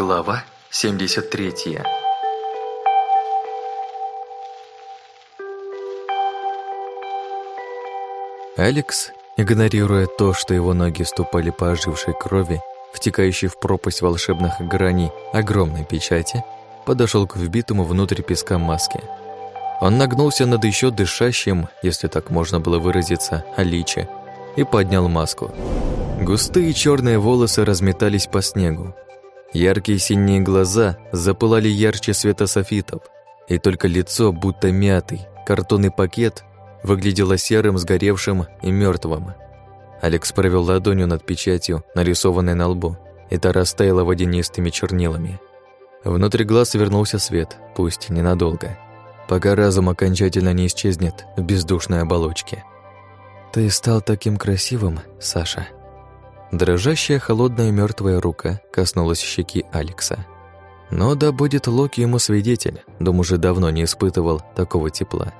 Глава 73 Алекс, игнорируя то, что его ноги ступали по ожившей крови, втекающей в пропасть волшебных граней огромной печати, подошел к вбитому внутрь песка маске. Он нагнулся над еще дышащим, если так можно было выразиться, Аличе, и поднял маску. Густые черные волосы разметались по снегу. Яркие синие глаза запылали ярче света софитов, и только лицо, будто мятый, картонный пакет, выглядело серым, сгоревшим и мертвым. Алекс провел ладонью над печатью, нарисованной на лбу, и та растаяла водянистыми чернилами. Внутри глаз вернулся свет, пусть ненадолго, пока разум окончательно не исчезнет в бездушной оболочке. «Ты стал таким красивым, Саша». Дрожащая холодная мертвая рука коснулась щеки Алекса. Но да будет Локи ему свидетель, дом уже давно не испытывал такого тепла.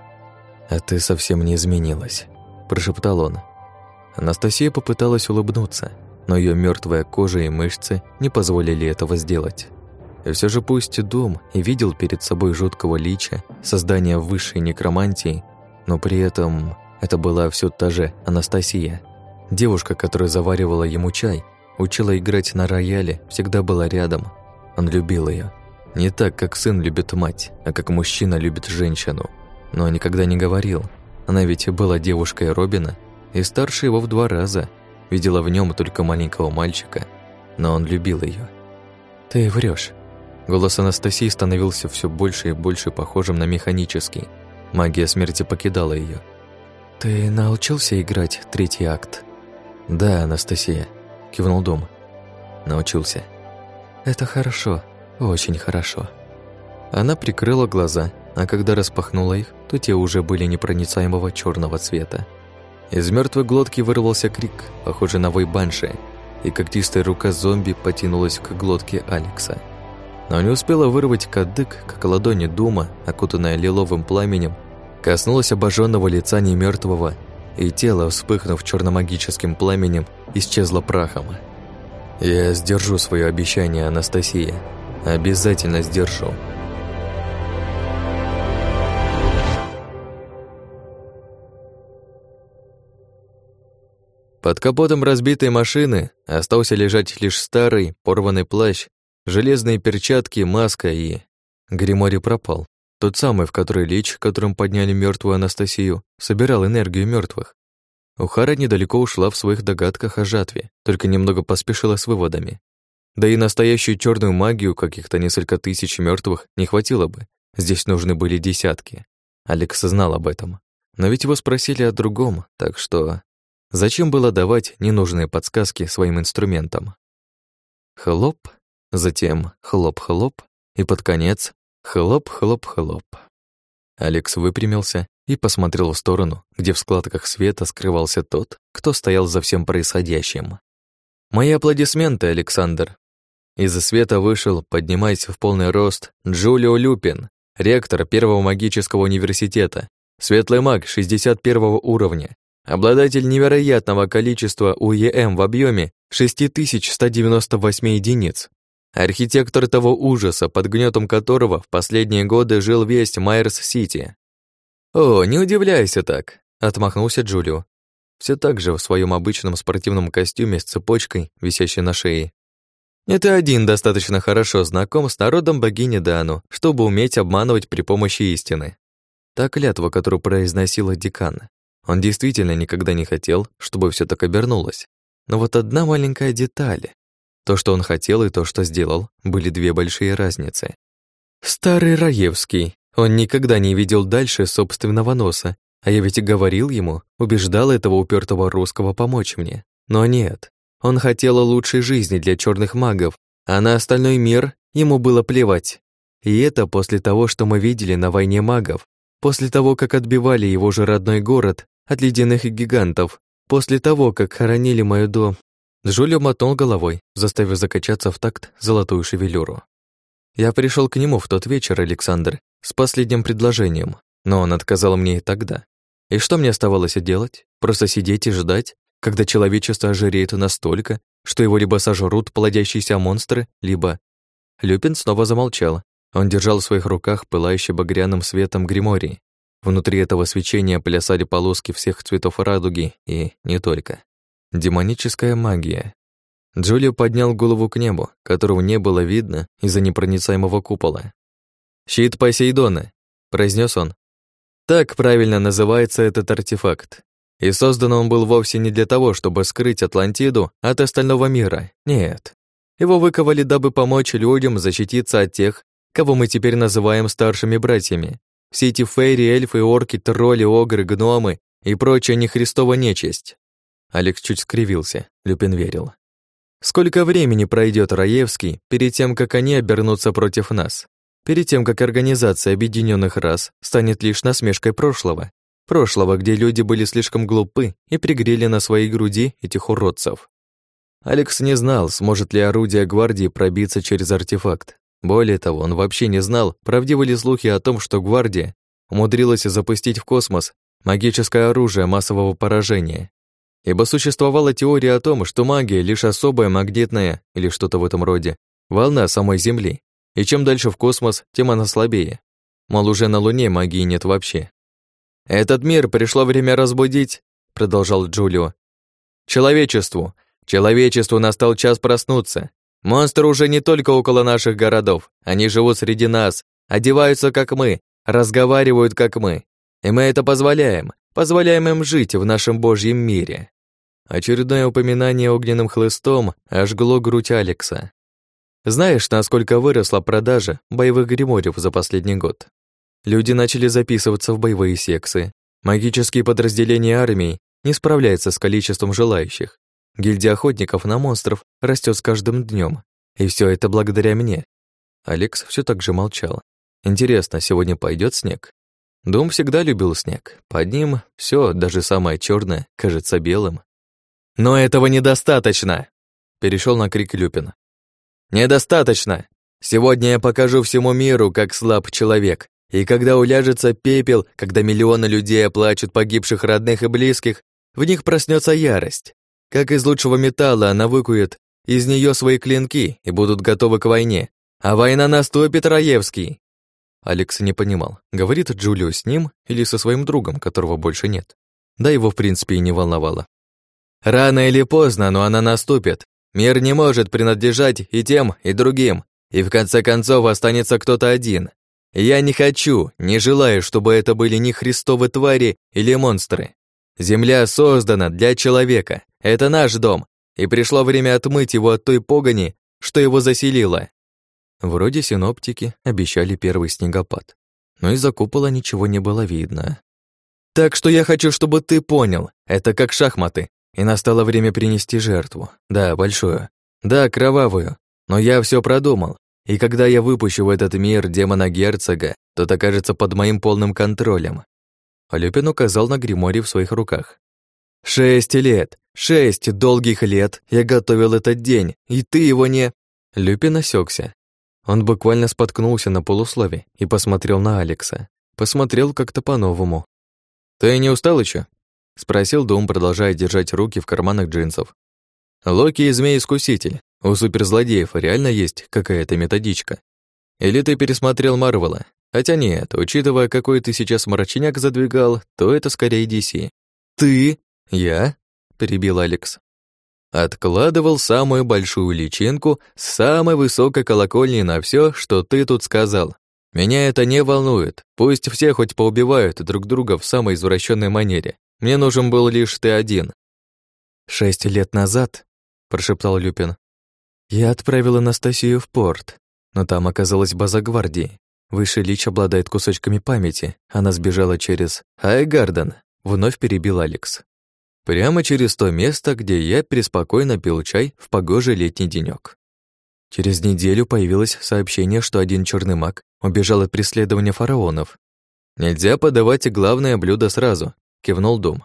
«А ты совсем не изменилась», – прошептал он. Анастасия попыталась улыбнуться, но ее мертвая кожа и мышцы не позволили этого сделать. И все же пусть дом и видел перед собой жуткого лича, создание высшей некромантии, но при этом это была все та же Анастасия. Девушка, которая заваривала ему чай, учила играть на рояле, всегда была рядом. Он любил ее. Не так, как сын любит мать, а как мужчина любит женщину. Но никогда не говорил. Она ведь была девушкой Робина, и старше его в два раза. Видела в нем только маленького мальчика, но он любил ее. «Ты врешь. Голос Анастасии становился все больше и больше похожим на механический. Магия смерти покидала ее. «Ты научился играть третий акт?» «Да, Анастасия», — кивнул Дом. «Научился». «Это хорошо, очень хорошо». Она прикрыла глаза, а когда распахнула их, то те уже были непроницаемого черного цвета. Из мертвой глотки вырвался крик, похожий на вой банши, и когтистая рука зомби потянулась к глотке Алекса. Но не успела вырвать кадык, как ладони Дума, окутанная лиловым пламенем, коснулась обожженного лица немертвого, и тело, вспыхнув черномагическим пламенем, исчезло прахом. «Я сдержу свое обещание, Анастасия. Обязательно сдержу». Под капотом разбитой машины остался лежать лишь старый, порванный плащ, железные перчатки, маска и... Гримори пропал. Тот самый, в который Лич, которым подняли мертвую Анастасию, собирал энергию мертвых. Ухара недалеко ушла в своих догадках о жатве, только немного поспешила с выводами. Да и настоящую черную магию каких-то несколько тысяч мертвых не хватило бы. Здесь нужны были десятки. Алекс знал об этом. Но ведь его спросили о другом, так что Зачем было давать ненужные подсказки своим инструментам? Хлоп, затем хлоп-хлоп, и под конец хлоп-хлоп-хлоп. Алекс выпрямился и посмотрел в сторону, где в складках света скрывался тот, кто стоял за всем происходящим. «Мои аплодисменты, Александр!» Из-за света вышел, поднимаясь в полный рост, Джулио Люпин, ректор Первого магического университета, светлый маг 61 уровня, Обладатель невероятного количества УЕМ в объеме 6198 единиц. Архитектор того ужаса, под гнетом которого в последние годы жил весь Майерс-Сити. «О, не удивляйся так», — отмахнулся Джулио. Все так же в своем обычном спортивном костюме с цепочкой, висящей на шее. Это один достаточно хорошо знаком с народом богини Дану, чтобы уметь обманывать при помощи истины. Та клятва, которую произносила декан. Он действительно никогда не хотел, чтобы все так обернулось. Но вот одна маленькая деталь. То, что он хотел, и то, что сделал, были две большие разницы. Старый Раевский. Он никогда не видел дальше собственного носа, а я ведь и говорил ему, убеждал этого упертого русского помочь мне. Но нет. Он хотел лучшей жизни для черных магов, а на остальной мир ему было плевать. И это после того, что мы видели на войне магов, после того, как отбивали его же родной город от ледяных гигантов. После того, как хоронили мою дом, Джулио мотнул головой, заставив закачаться в такт золотую шевелюру. Я пришел к нему в тот вечер, Александр, с последним предложением, но он отказал мне и тогда. И что мне оставалось делать? Просто сидеть и ждать, когда человечество ожиреет настолько, что его либо сожрут плодящиеся монстры, либо... Люпин снова замолчал. Он держал в своих руках пылающий багряным светом гриморий. Внутри этого свечения плясали полоски всех цветов радуги и не только. Демоническая магия. Джулио поднял голову к небу, которого не было видно из-за непроницаемого купола. «Щит Посейдона», — произнес он. «Так правильно называется этот артефакт. И создан он был вовсе не для того, чтобы скрыть Атлантиду от остального мира. Нет. Его выковали, дабы помочь людям защититься от тех, кого мы теперь называем старшими братьями. Все эти фейри, эльфы, орки, тролли, огры, гномы и прочая нехристова нечисть. Алекс чуть скривился, Люпин верил. Сколько времени пройдет Раевский перед тем, как они обернутся против нас? Перед тем, как Организация Объединенных Рас станет лишь насмешкой прошлого? Прошлого, где люди были слишком глупы и пригрели на своей груди этих уродцев. Алекс не знал, сможет ли орудие гвардии пробиться через артефакт. Более того, он вообще не знал, правдивы ли слухи о том, что гвардия умудрилась запустить в космос магическое оружие массового поражения. Ибо существовала теория о том, что магия — лишь особая магнитная, или что-то в этом роде, волна самой Земли. И чем дальше в космос, тем она слабее. Мол, уже на Луне магии нет вообще. «Этот мир пришло время разбудить», — продолжал Джулио. «Человечеству. Человечеству настал час проснуться. Монстры уже не только около наших городов. Они живут среди нас, одеваются как мы, разговаривают как мы. И мы это позволяем. Позволяем им жить в нашем божьем мире. Очередное упоминание огненным хлыстом ожгло грудь Алекса. Знаешь, насколько выросла продажа боевых гриморев за последний год? Люди начали записываться в боевые сексы. Магические подразделения армии не справляются с количеством желающих. Гильдия охотников на монстров растет с каждым днем, и все это благодаря мне. Алекс все так же молчал. Интересно, сегодня пойдет снег? Дом всегда любил снег. Под ним все, даже самое черное, кажется белым. Но этого недостаточно, перешел на крик Люпин. Недостаточно. Сегодня я покажу всему миру, как слаб человек. И когда уляжется пепел, когда миллионы людей оплачут погибших родных и близких, в них проснется ярость. Как из лучшего металла она выкует из нее свои клинки и будут готовы к войне. А война наступит, Раевский. Алекс не понимал, говорит Джулио с ним или со своим другом, которого больше нет. Да его, в принципе, и не волновало. Рано или поздно, но она наступит. Мир не может принадлежать и тем, и другим. И в конце концов останется кто-то один. Я не хочу, не желаю, чтобы это были ни христовы твари или монстры. Земля создана для человека. Это наш дом. И пришло время отмыть его от той погони, что его заселило. Вроде синоптики обещали первый снегопад, но из-за купола ничего не было видно. Так что я хочу, чтобы ты понял, это как шахматы, и настало время принести жертву. Да, большую. Да, кровавую. Но я все продумал. И когда я выпущу в этот мир демона-герцога, тот окажется под моим полным контролем. Алюпин указал на гримори в своих руках. «Шесть лет! Шесть долгих лет я готовил этот день, и ты его не...» Люпин осекся. Он буквально споткнулся на полуслове и посмотрел на Алекса. Посмотрел как-то по-новому. «Ты не устал еще? спросил Дум, продолжая держать руки в карманах джинсов. «Локи и Змей-искуситель. У суперзлодеев реально есть какая-то методичка. Или ты пересмотрел Марвела? Хотя нет, учитывая, какой ты сейчас мрачняк задвигал, то это скорее DC. Ты? Я? перебил Алекс. Откладывал самую большую личинку с самой высокой колокольни на все, что ты тут сказал. Меня это не волнует. Пусть все хоть поубивают друг друга в самой извращенной манере. Мне нужен был лишь ты один. Шесть лет назад, прошептал Люпин, я отправил Анастасию в порт, но там оказалась база гвардии. Высший лич обладает кусочками памяти. Она сбежала через Айгарден, вновь перебил Алекс. Прямо через то место, где я преспокойно пил чай в погожий летний денёк. Через неделю появилось сообщение, что один черный маг убежал от преследования фараонов. «Нельзя подавать главное блюдо сразу», — кивнул Дом.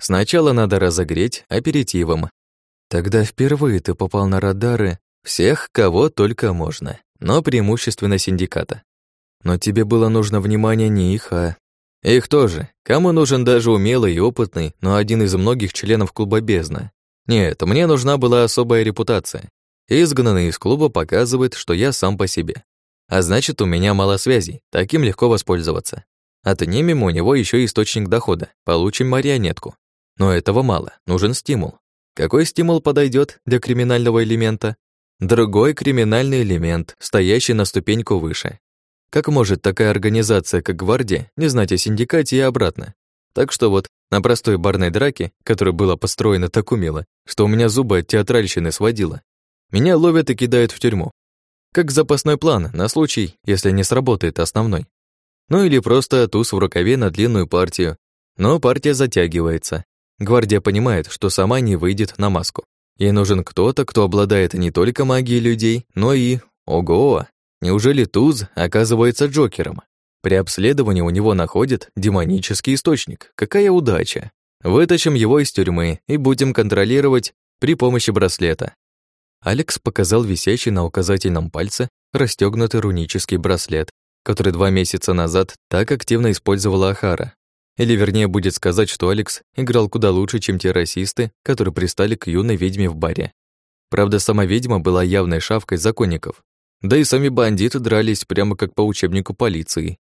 «Сначала надо разогреть аперитивом. Тогда впервые ты попал на радары всех, кого только можно, но преимущественно синдиката. Но тебе было нужно внимание не их, а их тоже. Кому нужен даже умелый и опытный, но один из многих членов клуба бездна? Нет, мне нужна была особая репутация. Изгнанный из клуба показывает, что я сам по себе. А значит, у меня мало связей, таким легко воспользоваться. Отнимем у него еще источник дохода, получим марионетку. Но этого мало, нужен стимул. Какой стимул подойдет для криминального элемента? Другой криминальный элемент, стоящий на ступеньку выше. Как может такая организация, как гвардия, не знать о синдикате и обратно? Так что вот, на простой барной драке, которая была построена так умело, что у меня зубы от театральщины сводило, меня ловят и кидают в тюрьму. Как запасной план, на случай, если не сработает основной. Ну или просто туз в рукаве на длинную партию. Но партия затягивается. Гвардия понимает, что сама не выйдет на маску. Ей нужен кто-то, кто обладает не только магией людей, но и... Ого! Неужели Туз оказывается Джокером? При обследовании у него находят демонический источник. Какая удача! Вытащим его из тюрьмы и будем контролировать при помощи браслета. Алекс показал висящий на указательном пальце расстёгнутый рунический браслет, который два месяца назад так активно использовала Ахара. Или вернее будет сказать, что Алекс играл куда лучше, чем те расисты, которые пристали к юной ведьме в баре. Правда, сама ведьма была явной шавкой законников, да и сами бандиты дрались прямо как по учебнику полиции.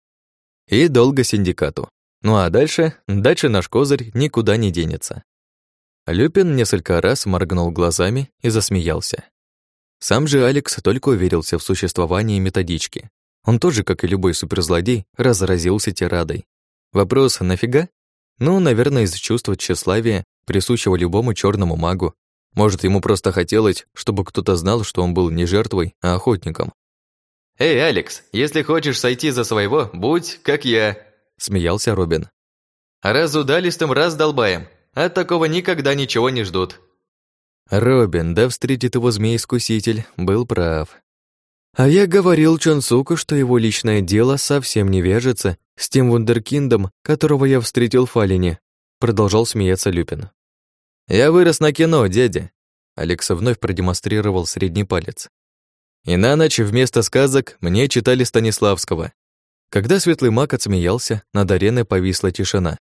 И долго синдикату. Ну а дальше, дальше наш козырь никуда не денется. Люпин несколько раз моргнул глазами и засмеялся. Сам же Алекс только уверился в существовании методички. Он тоже, как и любой суперзлодей, разразился тирадой. Вопрос «нафига?» Ну, наверное, из чувства тщеславия, присущего любому черному магу, может, ему просто хотелось, чтобы кто-то знал, что он был не жертвой, а охотником. «Эй, Алекс, если хочешь сойти за своего, будь как я», – смеялся Робин. «А раз удалистым, раз долбаем. От такого никогда ничего не ждут». Робин, да встретит его змей-искуситель, был прав. А я говорил Чонсуку, что его личное дело совсем не вяжется с тем вундеркиндом, которого я встретил в Фалине, продолжал смеяться Люпин. «Я вырос на кино, дядя!» Алекса вновь продемонстрировал средний палец. И на ночь вместо сказок мне читали Станиславского. Когда светлый маг отсмеялся, над ареной повисла тишина.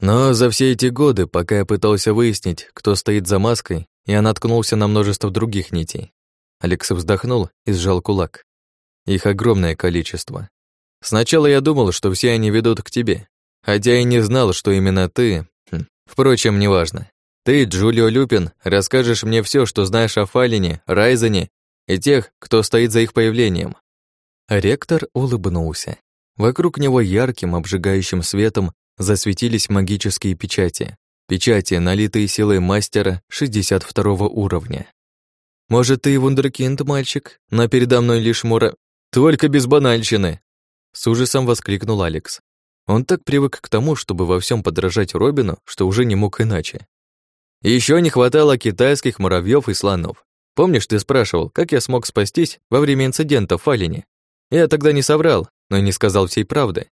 Но за все эти годы, пока я пытался выяснить, кто стоит за маской, я наткнулся на множество других нитей. Алекс вздохнул и сжал кулак. Их огромное количество. Сначала я думал, что все они ведут к тебе, хотя и не знал, что именно ты... Хм, впрочем, неважно. Ты, Джулио Люпин, расскажешь мне все, что знаешь о Фалине, Райзене и тех, кто стоит за их появлением». Ректор улыбнулся. Вокруг него ярким, обжигающим светом засветились магические печати. Печати, налитые силой мастера 62 уровня. «Может, ты и вундеркинд, мальчик, но передо мной лишь мура...» «Только без банальщины!» С ужасом воскликнул Алекс. Он так привык к тому, чтобы во всем подражать Робину, что уже не мог иначе. Еще не хватало китайских муравьев и слонов. Помнишь, ты спрашивал, как я смог спастись во время инцидента в Фалине? Я тогда не соврал, но не сказал всей правды.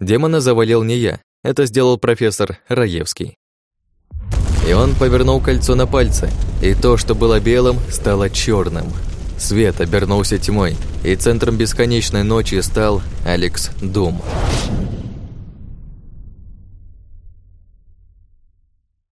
Демона завалил не я, это сделал профессор Раевский. И он повернул кольцо на пальце, и то, что было белым, стало черным. Свет обернулся тьмой, и центром бесконечной ночи стал Алекс Дум.